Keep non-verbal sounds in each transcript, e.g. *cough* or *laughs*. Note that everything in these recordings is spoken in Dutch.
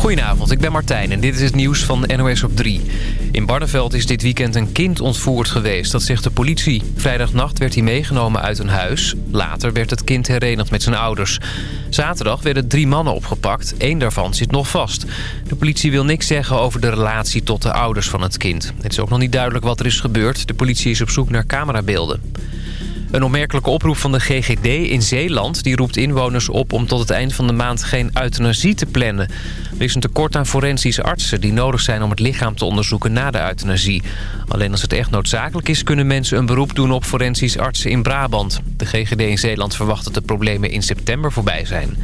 Goedenavond, ik ben Martijn en dit is het nieuws van NOS op 3. In Barneveld is dit weekend een kind ontvoerd geweest, dat zegt de politie. Vrijdagnacht werd hij meegenomen uit een huis. Later werd het kind herenigd met zijn ouders. Zaterdag werden drie mannen opgepakt. Eén daarvan zit nog vast. De politie wil niks zeggen over de relatie tot de ouders van het kind. Het is ook nog niet duidelijk wat er is gebeurd. De politie is op zoek naar camerabeelden. Een opmerkelijke oproep van de GGD in Zeeland... die roept inwoners op om tot het eind van de maand geen euthanasie te plannen. Er is een tekort aan forensische artsen die nodig zijn om het lichaam te onderzoeken na de euthanasie. Alleen als het echt noodzakelijk is kunnen mensen een beroep doen op forensisch artsen in Brabant. De GGD in Zeeland verwacht dat de problemen in september voorbij zijn.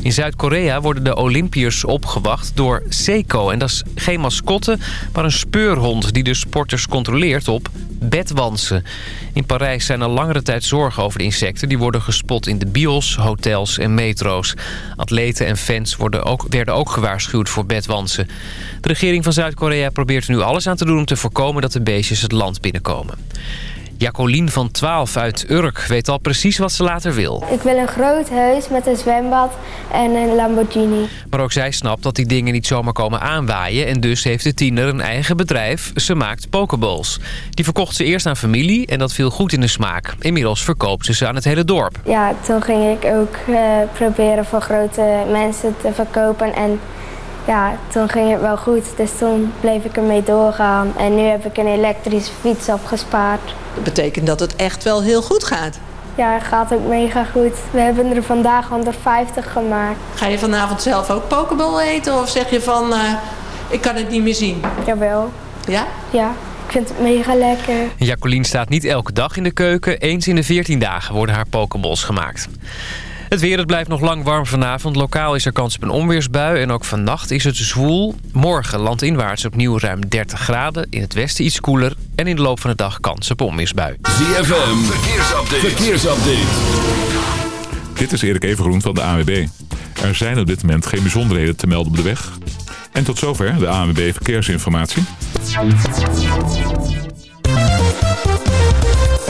In Zuid-Korea worden de Olympiërs opgewacht door Seiko. En dat is geen mascotte, maar een speurhond die de sporters controleert op bedwansen. In Parijs zijn al langere tijd zorgen over de insecten. Die worden gespot in de bios, hotels en metro's. Atleten en fans worden ook, werden ook gewaarschuwd voor bedwansen. De regering van Zuid-Korea probeert er nu alles aan te doen... om te voorkomen dat de beestjes het land binnenkomen. Jacqueline van 12 uit Urk weet al precies wat ze later wil. Ik wil een groot huis met een zwembad en een Lamborghini. Maar ook zij snapt dat die dingen niet zomaar komen aanwaaien... en dus heeft de tiener een eigen bedrijf. Ze maakt pokeballs. Die verkocht ze eerst aan familie en dat viel goed in de smaak. Inmiddels verkoopt ze ze aan het hele dorp. Ja, toen ging ik ook uh, proberen voor grote mensen te verkopen... en ja, toen ging het wel goed. Dus toen bleef ik ermee doorgaan. En nu heb ik een elektrische fiets opgespaard. Dat betekent dat het echt wel heel goed gaat. Ja, het gaat ook mega goed. We hebben er vandaag 150 gemaakt. Ga je vanavond zelf ook pokeball eten? Of zeg je van, uh, ik kan het niet meer zien? Jawel. Ja? Ja. Ik vind het mega lekker. Jacqueline staat niet elke dag in de keuken. Eens in de 14 dagen worden haar pokeballs gemaakt. Het weer, het blijft nog lang warm vanavond. Lokaal is er kans op een onweersbui en ook vannacht is het zwoel. Morgen landinwaarts opnieuw ruim 30 graden. In het westen iets koeler en in de loop van de dag kans op onweersbui. ZFM, verkeersupdate. verkeersupdate. Dit is Erik Evengroen van de AWB. Er zijn op dit moment geen bijzonderheden te melden op de weg. En tot zover de AWB Verkeersinformatie.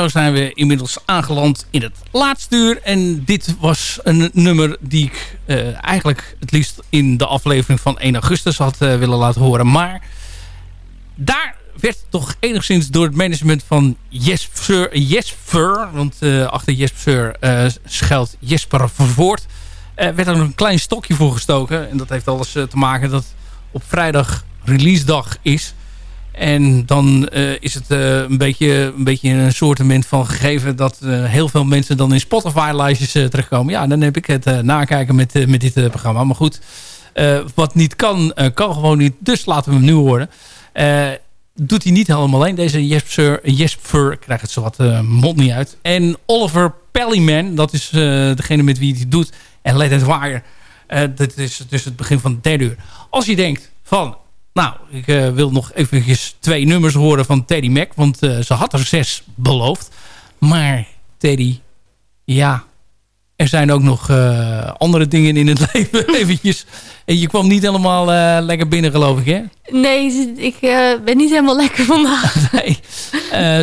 Zo zijn we inmiddels aangeland in het laatste uur. En dit was een nummer die ik uh, eigenlijk het liefst in de aflevering van 1 augustus had uh, willen laten horen. Maar daar werd toch enigszins door het management van Jesper, Jesper want uh, achter Jesper schuilt Jesper Vervoort, werd er een klein stokje voor gestoken. En dat heeft alles te maken dat op vrijdag release dag is. En dan uh, is het uh, een, beetje, een beetje een soortement van gegeven... dat uh, heel veel mensen dan in Spotify-lijstjes terechtkomen. Ja, dan heb ik het nakijken met, met dit programma. Maar goed, wat niet kan, kan gewoon niet. Dus laten we hem nu horen. doet hij niet helemaal alleen. Deze Jesper, Jesper krijgt het zo wat mond niet uit. En Oliver Pellyman, dat is degene met wie hij het doet. En Let It Wire, dat is dus het begin van de derde uur. Als je denkt van nou, ik uh, wil nog eventjes twee nummers horen van Teddy Mac. Want uh, ze had er zes beloofd. Maar Teddy, ja, er zijn ook nog uh, andere dingen in het *laughs* leven eventjes. En je kwam niet helemaal lekker binnen, geloof ik, hè? Nee, ik ben niet helemaal lekker vandaag. *laughs* nee.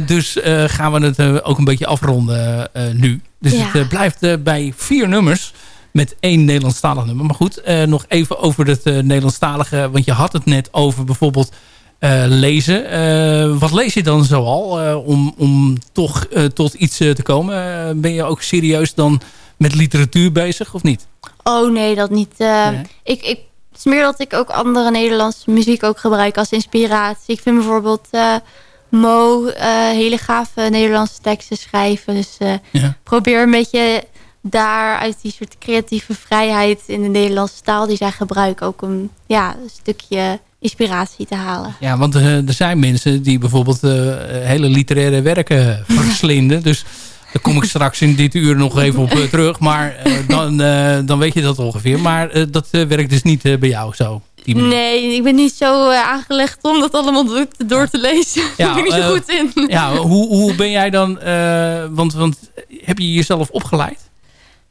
dus gaan we het ook een beetje afronden nu. Dus ja. het blijft bij vier nummers met één Nederlandstalig nummer. Maar goed, uh, nog even over het uh, Nederlandstalige. Want je had het net over bijvoorbeeld uh, lezen. wat lees je dan zoal om, om toch tot iets te komen? ben je ook serieus dan met literatuur bezig of niet? Oh nee, dat niet. Nee. Ik, ik, het is meer dat ik ook andere Nederlandse muziek ook gebruik als inspiratie. Ik vind bijvoorbeeld... Mo hele gave Nederlandse teksten schrijven. Dus ja. probeer een beetje daar uit die soort creatieve vrijheid in de Nederlandse taal die zij gebruiken ook een, ja, een stukje inspiratie te halen. Ja, want uh, er zijn mensen die bijvoorbeeld uh, hele literaire werken verslinden. dus daar kom ik *laughs* straks in dit uur nog even op uh, terug. Maar *laughs* dan, dan weet je dat ongeveer. Maar dat werkt dus niet bij jou zo. Nee, ik ben niet zo aangelegd om dat allemaal door, door te lezen. *laughs* Ja, Daar ben ik niet zo goed in. Ja, hoe, hoe ben jij dan... want, want heb je jezelf opgeleid?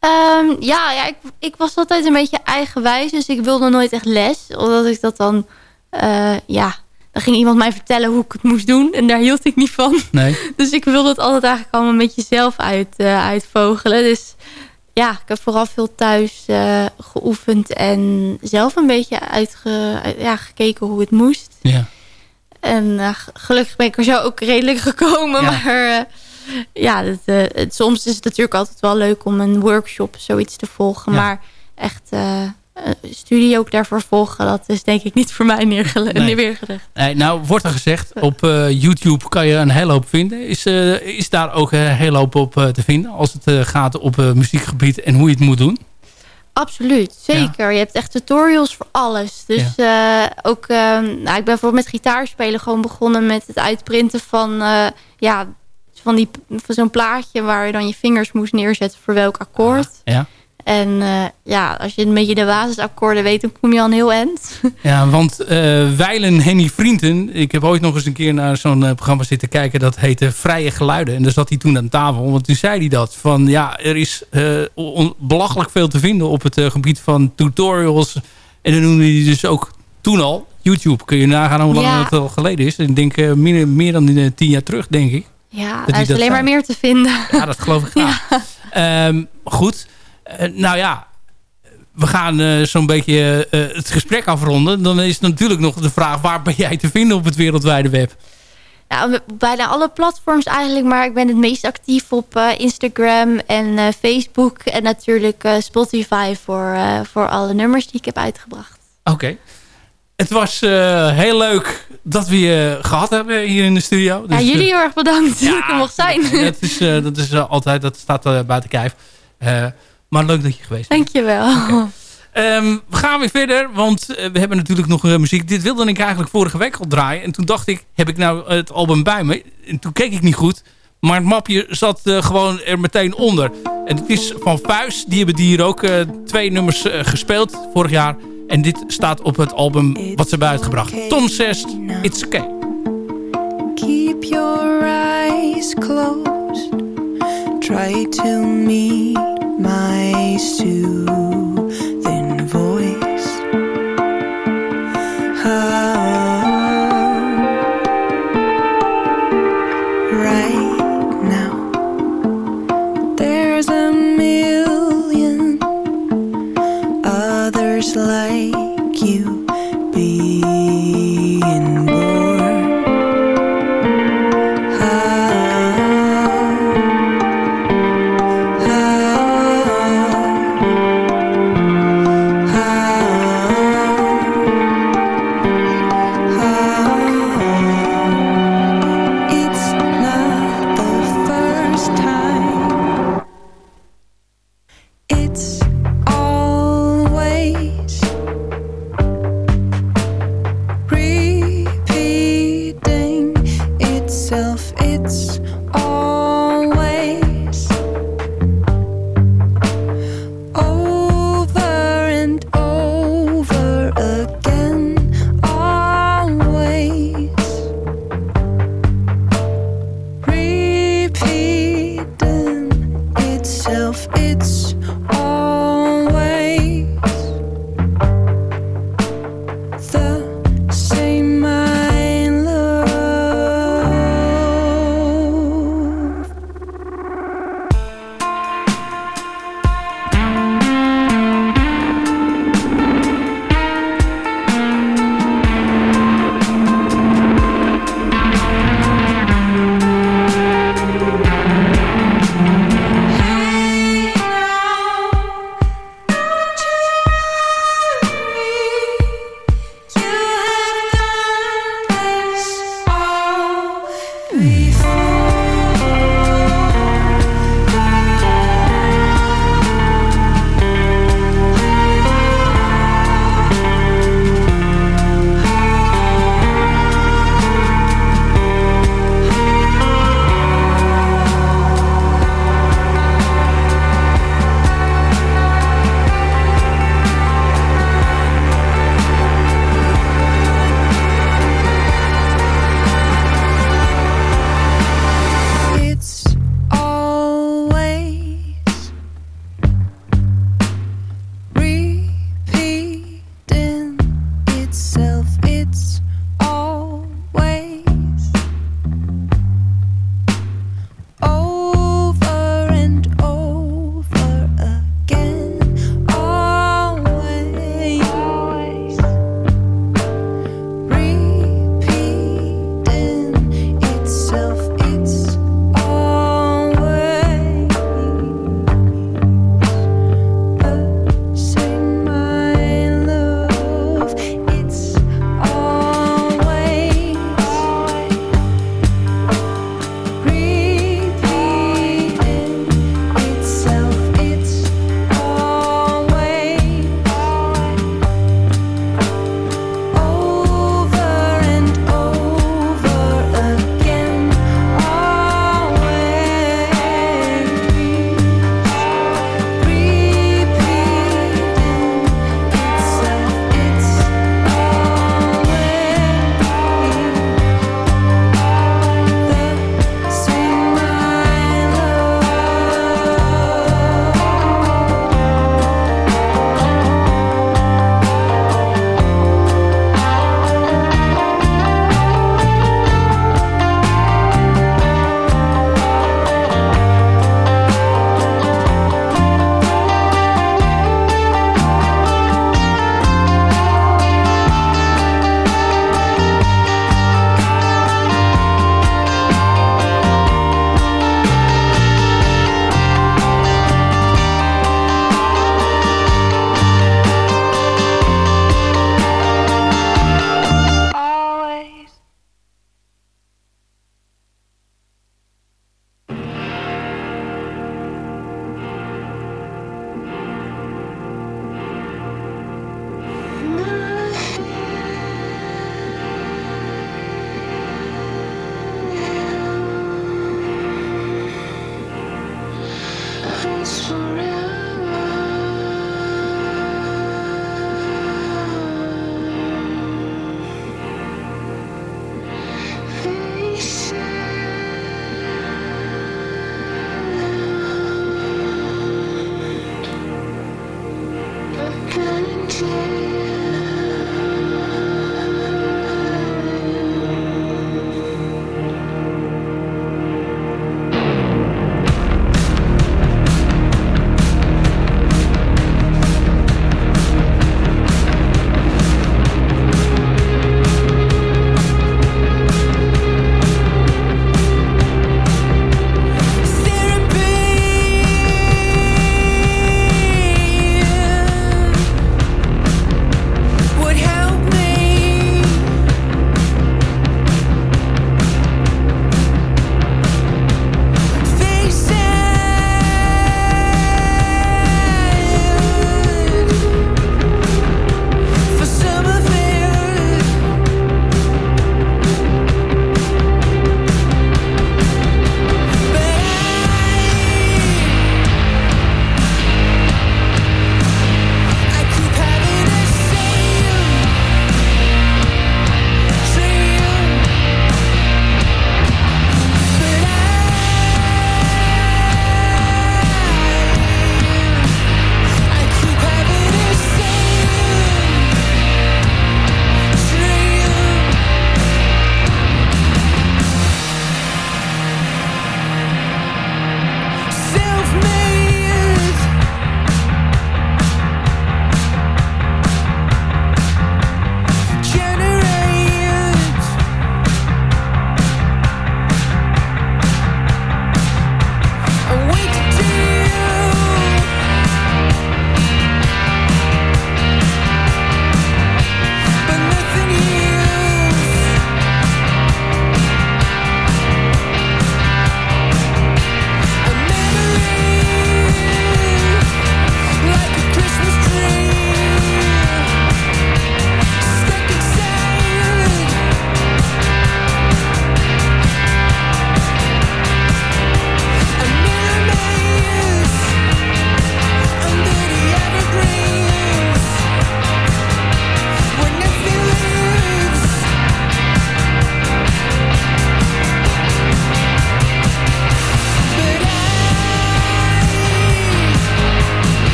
Um, ja, ja ik, ik, was altijd een beetje eigenwijs. Dus ik wilde nooit echt les. Omdat ik dat dan... Uh, ja, dan ging iemand mij vertellen hoe ik het moest doen. En daar hield ik niet van. Nee. *laughs* Dus ik wilde het altijd eigenlijk allemaal een beetje zelf uit, uh, uitvogelen. Dus ja, ik heb vooral veel thuis uh, geoefend. En zelf een beetje uitge, ja, gekeken hoe het moest. Ja. En gelukkig ben ik er zo ook redelijk gekomen. Ja. Maar ja, uh, het, soms is het natuurlijk altijd wel leuk om een workshop zoiets te volgen. Maar echt uh, studie ook daarvoor volgen, dat is denk ik niet voor mij neergelegd. Nee. Nee, nou, wordt er gezegd, op uh, YouTube kan je een hele hoop vinden. Is, is daar ook een hele hoop op te vinden als het gaat op muziekgebied en hoe je het moet doen? Absoluut, zeker. Ja. Je hebt echt tutorials voor alles. Dus ja. ook, nou, ik ben bijvoorbeeld met gitaarspelen gewoon begonnen met het uitprinten van ja, van, die, van zo'n plaatje waar je dan je vingers moest neerzetten voor welk akkoord. ja. En uh, ja, als je een beetje de basisakkoorden weet, dan kom je al een heel eind. *laughs* Ja, want uh, Weilen Henny Vrienden, ik heb ooit nog eens een keer naar zo'n uh, programma zitten kijken, dat heette Vrije Geluiden. En daar zat hij toen aan tafel, want toen zei hij dat. Van ja, er is belachelijk veel te vinden op het gebied van tutorials. En dan noemde hij dus ook toen al YouTube. Kun je nagaan hoe lang ja. het al geleden is. Ik denk meer, meer dan tien jaar terug, denk ik. Ja, er is alleen maar meer te vinden. Ja, dat geloof ik graag. *laughs* Ja. Um, goed. Uh, nou ja, we gaan uh, zo'n beetje uh, het gesprek afronden. Dan is natuurlijk nog de vraag... waar ben jij te vinden op het wereldwijde web? Ja, bijna alle platforms eigenlijk. Maar ik ben het meest actief op Instagram en Facebook. En natuurlijk Spotify voor, voor alle nummers die ik heb uitgebracht. Oké. Het was uh, heel leuk dat we je gehad hebben hier in de studio. Dus, ja, jullie heel erg bedankt *laughs* dat ik er mocht zijn. dat is, uh, dat is uh, altijd, dat staat buiten kijf. maar leuk dat je geweest bent. Dankjewel. Okay. Um, we gaan weer verder, want we hebben natuurlijk nog muziek. Dit wilde ik eigenlijk vorige week al draaien. En toen dacht ik, heb ik nou het album bij me? En toen keek ik niet goed. Maar het mapje zat gewoon er meteen onder. En het is van Vuis. Die hebben hier ook twee nummers gespeeld vorig jaar. En dit staat op het album wat ze hebben uitgebracht. Tom says it's okay. Keep your eyes closed. Try to meet my soothing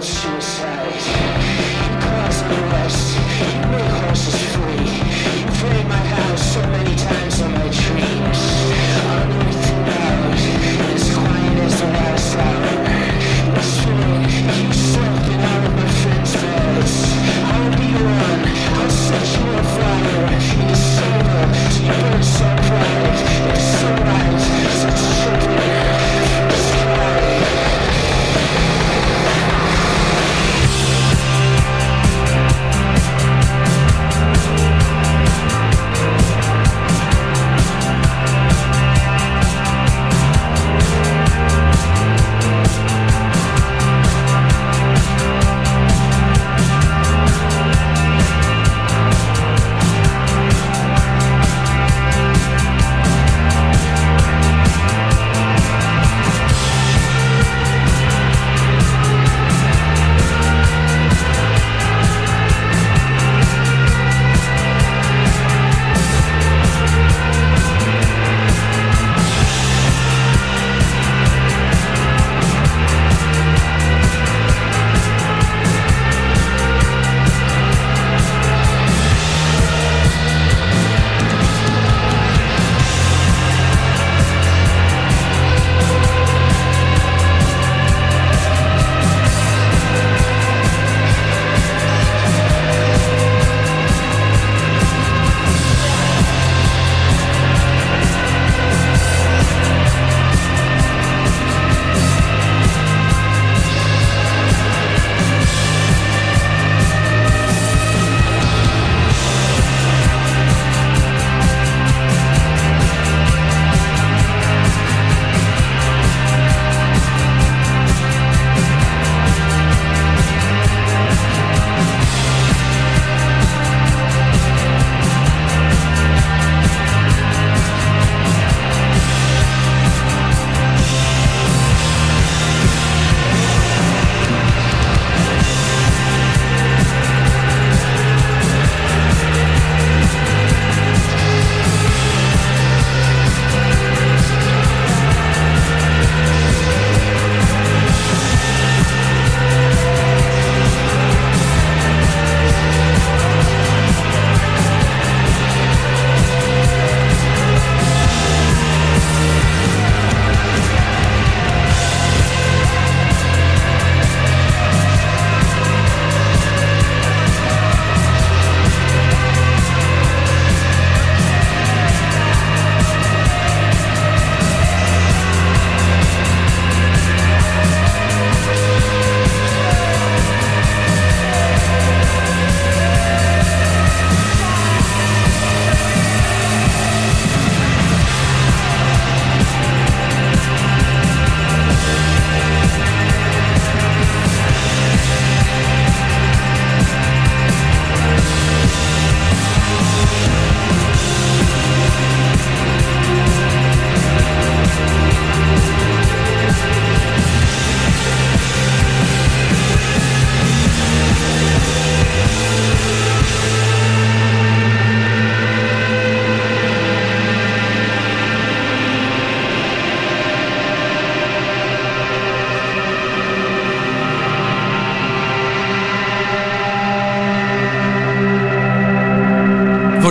suicide.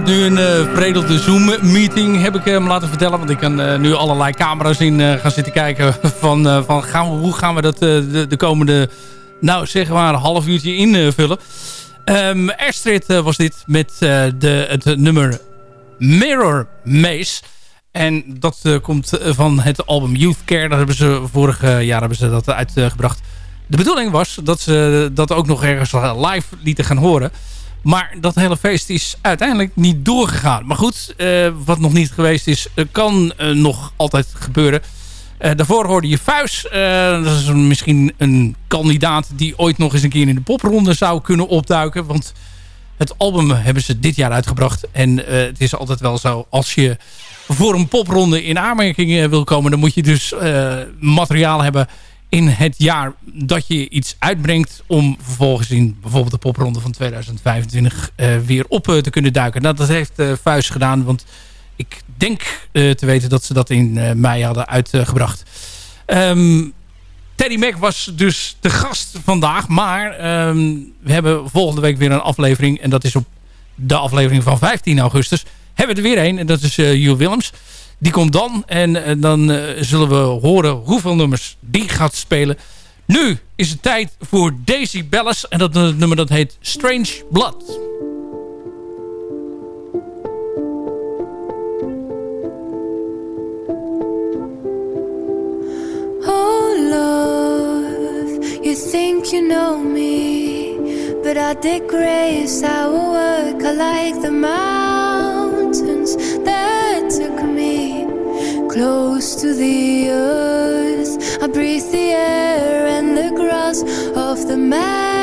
Nu een uh, Zoom-meeting, heb ik hem uh, laten vertellen. Want ik kan uh, nu allerlei camera's in eh, gaan zitten kijken *laughs* van, van gaan we, hoe gaan we dat de, de, komende, nou zeg maar, een half uurtje invullen. Um, Astrid was dit met de, het nummer Mirror Maze. En dat komt van het album Youth Care. Daar hebben ze vorig jaar hebben ze dat uitgebracht. De bedoeling was dat ze dat ook nog ergens live lieten gaan horen. Maar dat hele feest is uiteindelijk niet doorgegaan. Maar goed, uh, wat nog niet geweest is, uh, kan uh, nog altijd gebeuren. daarvoor hoorde je Fuis. dat is misschien een kandidaat die ooit nog eens een keer in de popronde zou kunnen opduiken. Want het album hebben ze dit jaar uitgebracht. En het is altijd wel zo, als je voor een popronde in aanmerking wil komen... dan moet je dus materiaal hebben in het jaar dat je iets uitbrengt... om vervolgens in bijvoorbeeld de popronde van 2025 uh, weer op uh, te kunnen duiken. Nou, dat heeft uh, Vuist gedaan, want ik denk te weten dat ze dat in mei hadden uitgebracht. Um, Teddy Mac was dus de gast vandaag. Maar ehm, we hebben volgende week weer een aflevering. En dat is op de aflevering van 15 augustus. Hebben we er weer een. En dat is uh, Jules Willems. Die komt dan. En dan zullen we horen hoeveel nummers die gaat spelen. Nu is het tijd voor Daisy Bellis. En dat nummer dat heet Strange Blood. Oh you think you know me But I digress our work I like the mountains to the earth. I breathe the air and the grass of the meadows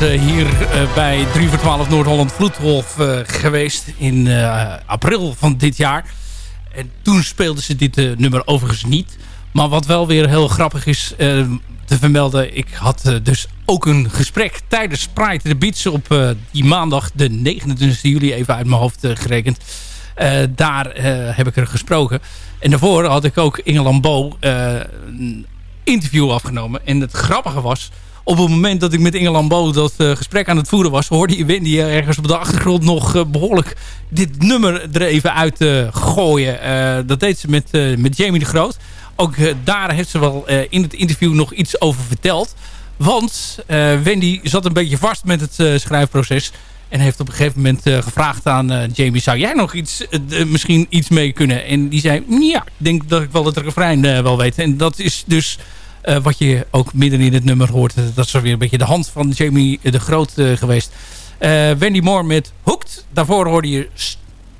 hier eh, bij 3 voor 12 Noord-Holland Vloedgolf eh, geweest in eh, april van dit jaar. En toen speelden ze dit eh, nummer overigens niet. Maar wat wel weer heel grappig is eh, te vermelden. Ik had eh, dus ook een gesprek tijdens Pride the Beach op eh, die maandag de 29 juli. Even uit mijn hoofd eh, gerekend. Eh, daar eh, heb ik er gesproken. En daarvoor had ik ook Inge eh, een interview afgenomen. En het grappige was op het moment dat ik met Inge Lambeau dat eh, gesprek aan het voeren was... hoorde je Wendy ergens op de achtergrond nog eh, behoorlijk dit nummer er even uit eh, gooien. Dat deed ze met, met Jamie de Groot. Ook daar heeft ze wel in het interview nog iets over verteld. Want Wendy zat een beetje vast met het schrijfproces... En heeft op een gegeven moment gevraagd aan Jamie... zou jij nog iets, misschien iets mee kunnen? En die zei, ja, ik denk dat ik wel het refrein wel weet. En dat is dus eh, wat je ook midden in het nummer hoort. Eh, Dat is weer een beetje de hand van Jamie de Groot eh, geweest. Eh, Wendy Moore met Hooked. Daarvoor hoorde je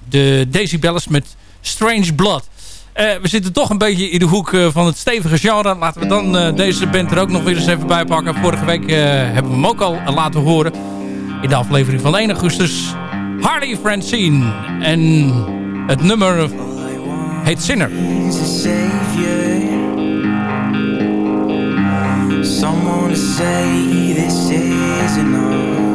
de Daisy Bellis met Strange Blood. Eh, we zitten toch een beetje in de hoek eh, van het stevige genre. Laten we dan eh, deze band er ook nog weer eens even bij pakken. Vorige week eh, hebben we hem ook al eh, laten horen. In de aflevering van 1 augustus. Harley Francine. En het nummer heet Sinner. Someone to say this is enough.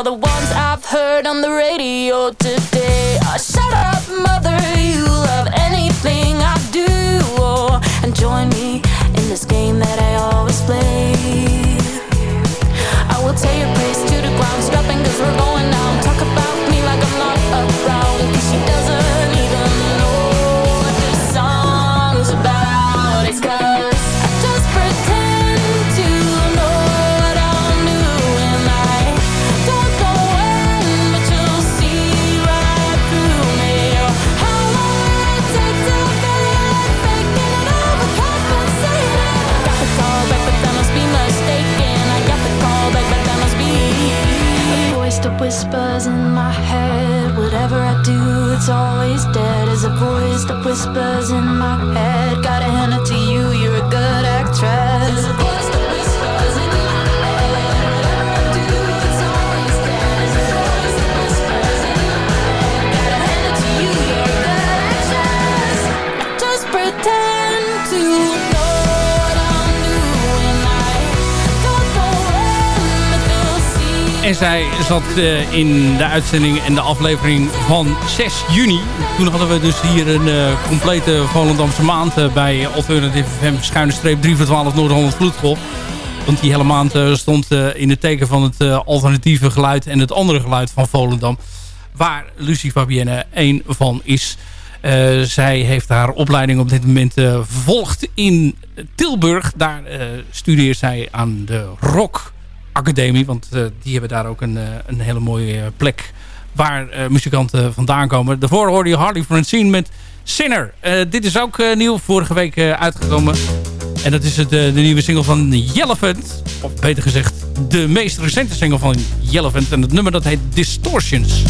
all the zat eh, in de uitzending en de aflevering van 6 juni. Toen hadden we dus hier een eh, complete Volendamse maand eh, bij Alternative FM schuine streep 3 Noord-Holland Vloedgolf. Want die hele maand stond in het teken van het alternatieve geluid en het andere geluid van Volendam. Waar Lucie Fabienne één van is. Zij heeft haar opleiding op dit moment uh, vervolgd in Tilburg. Daar studeert zij aan de Rock. Academie. Want eh, die hebben daar ook een, eh, een hele mooie eh, plek waar muzikanten vandaan komen. Daarvoor hoorde je Harley Francine met Sinner. dit is ook nieuw, vorige week uitgekomen. En dat is het, de nieuwe single van Jellephant. Of beter gezegd, de meest recente single van Jellephant. En het nummer dat heet Distortions.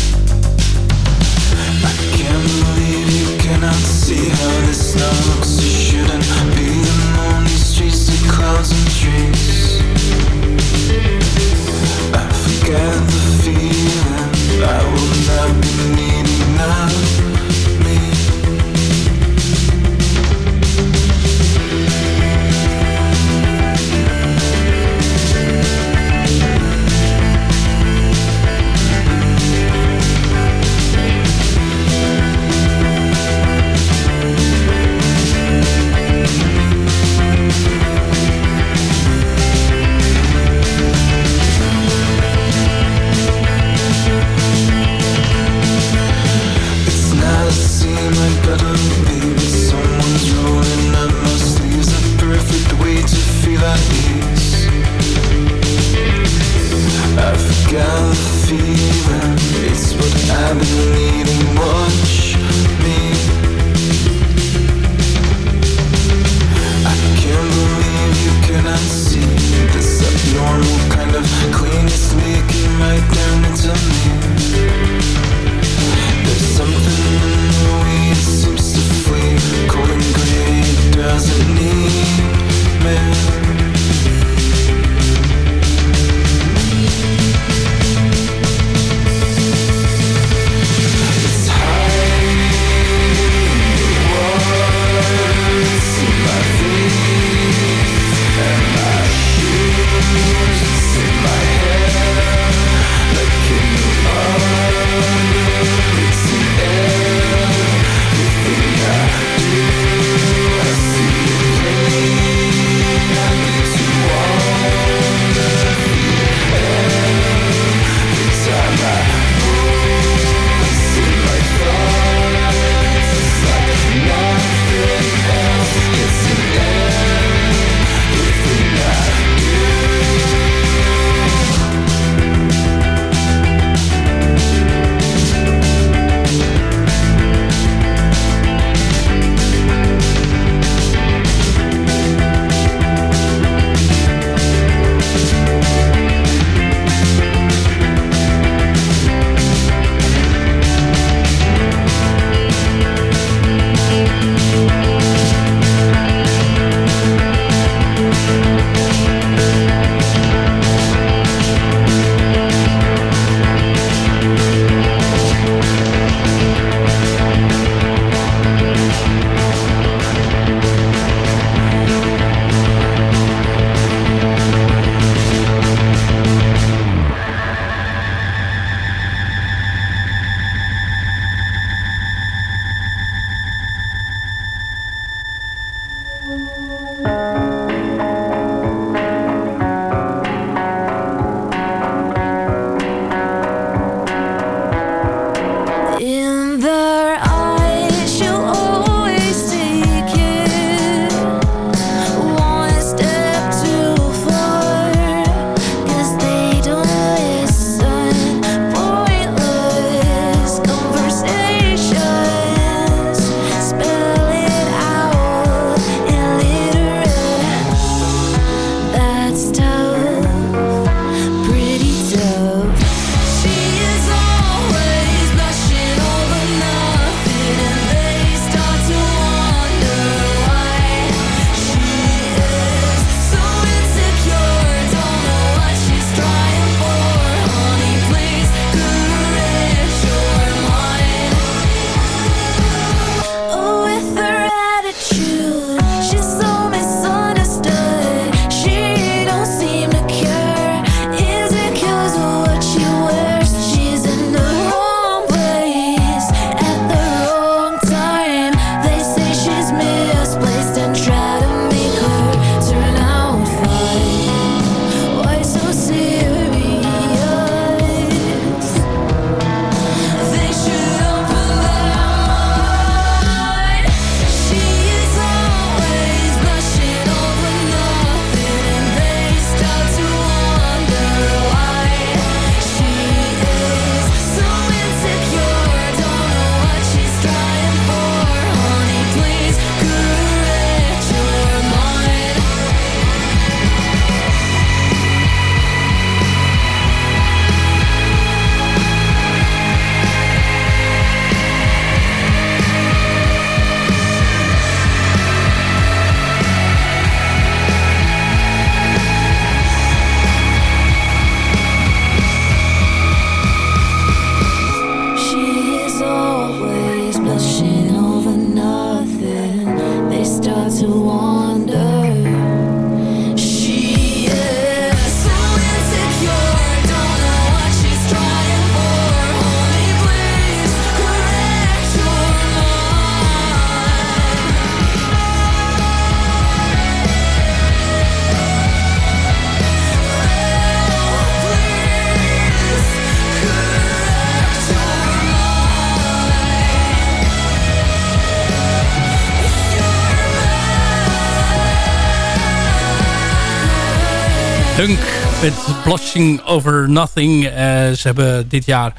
Dunk met Blushing Over Nothing. Uh, ze hebben dit jaar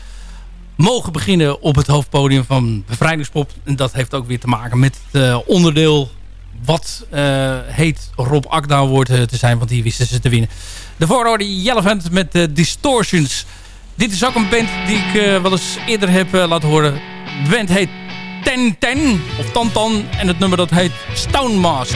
mogen beginnen op het hoofdpodium van Bevrijdingspop. En dat heeft ook weer te maken met het uh, onderdeel wat uh, heet Rob Akda wordt te zijn. Want die wisten ze te winnen. Daarvoor hoorde Yellowfant met Distortions. Dit is ook een band die ik wel eens eerder heb laten horen. De band heet Ten Ten of Tantan. En het nummer dat heet Stone Mask.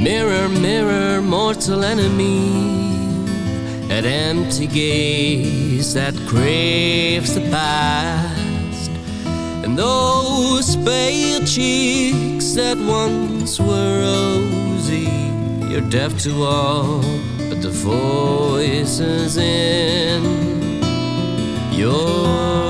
Mirror, mirror, mortal enemy. That empty gaze that craves the past. And those pale cheeks that once were rosy. You're deaf to all but the voices in. Your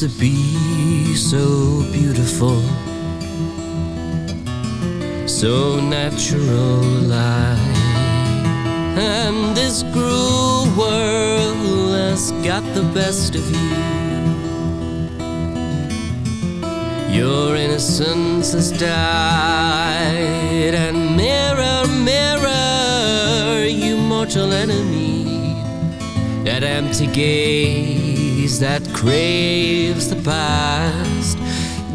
To be so beautiful, so natural alive. And this cruel world has got the best of you. Your innocence has died. And mirror, mirror, you mortal enemy, that empty gaze that craves the past.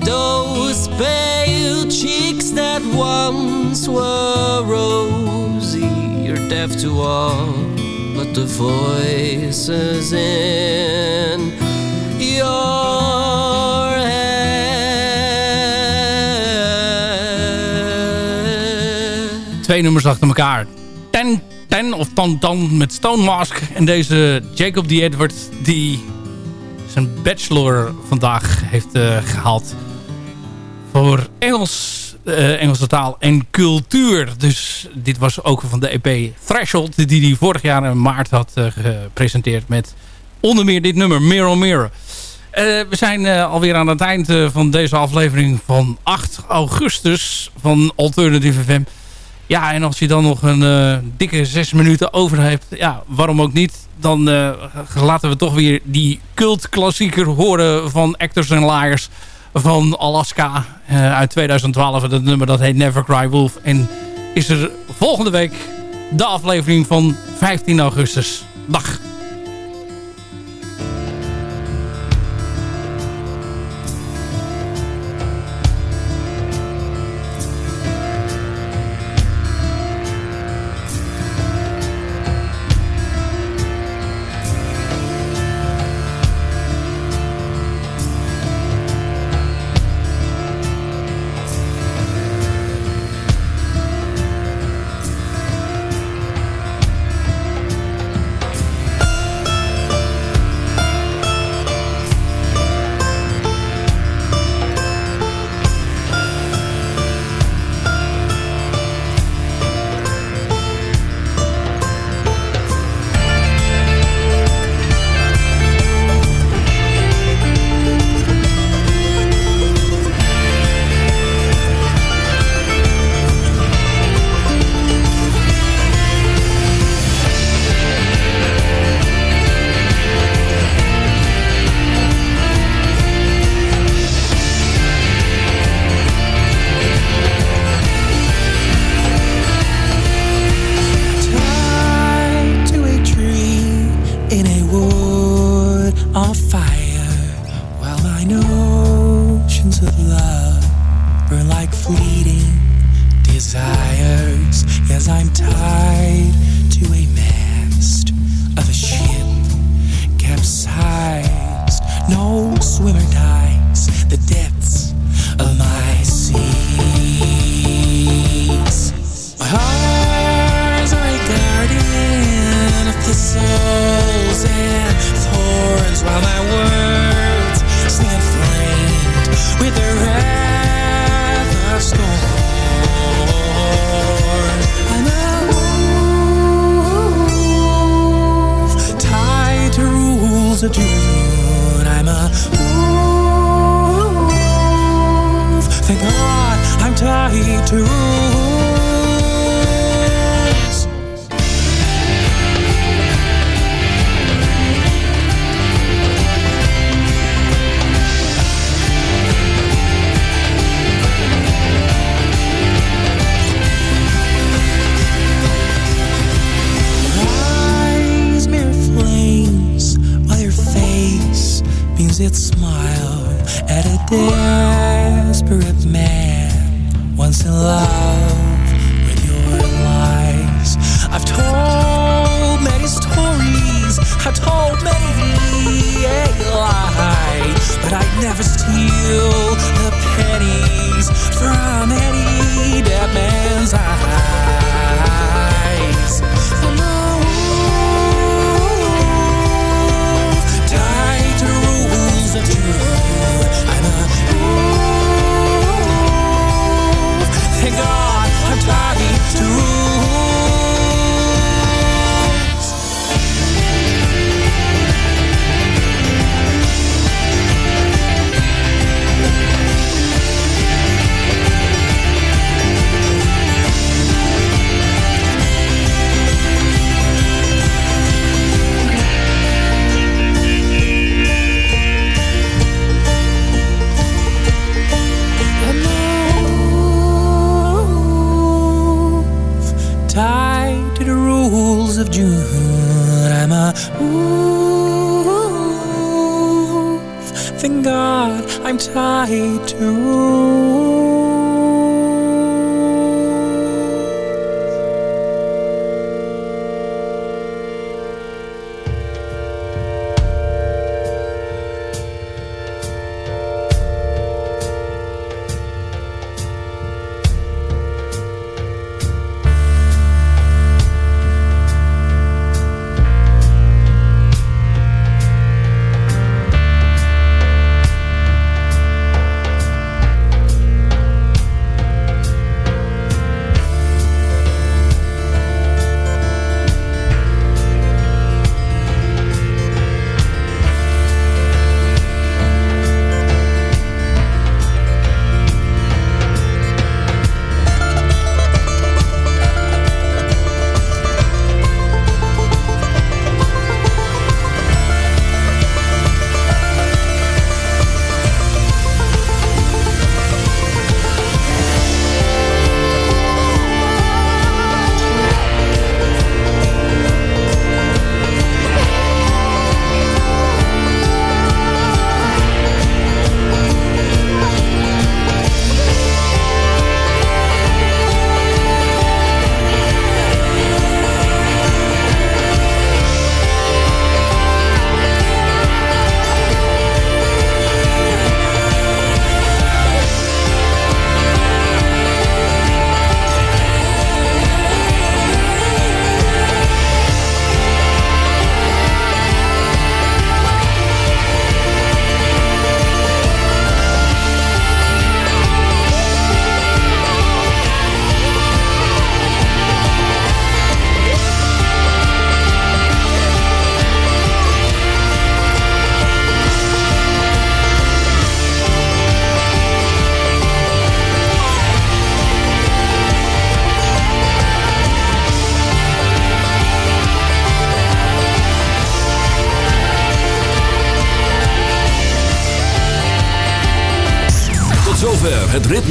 Those pale cheeks that once were rosy, you're deaf to all but the voices in your head. Twee nummers achter elkaar. Ten, ten of Tan Tan met Stone Mask. En deze Jacob D. Edward die zijn bachelor vandaag heeft eh, gehaald. Voor Engels, eh, Engelse taal en cultuur. Dus dit was ook van de EP Threshold. Die hij vorig jaar in maart had eh, gepresenteerd met onder meer dit nummer Mirror Mirror. We zijn alweer aan het eind van deze aflevering van 8 augustus van Alternative FM. Ja, en als je dan nog een eh, dikke zes minuten over hebt, ja, waarom ook niet? Dan eh, laten we toch weer die cultklassieker horen van Actors and Liars van Alaska eh, uit 2012. En dat nummer dat heet Never Cry Wolf. En is er volgende week de aflevering van 15 augustus. Dag! Desperate man once in love with your lies. I've told many stories, I've told many a lie, but I'd never steal the pennies from any dead man's eyes. I'm a wolf, tied to rules of June. To I'm tied to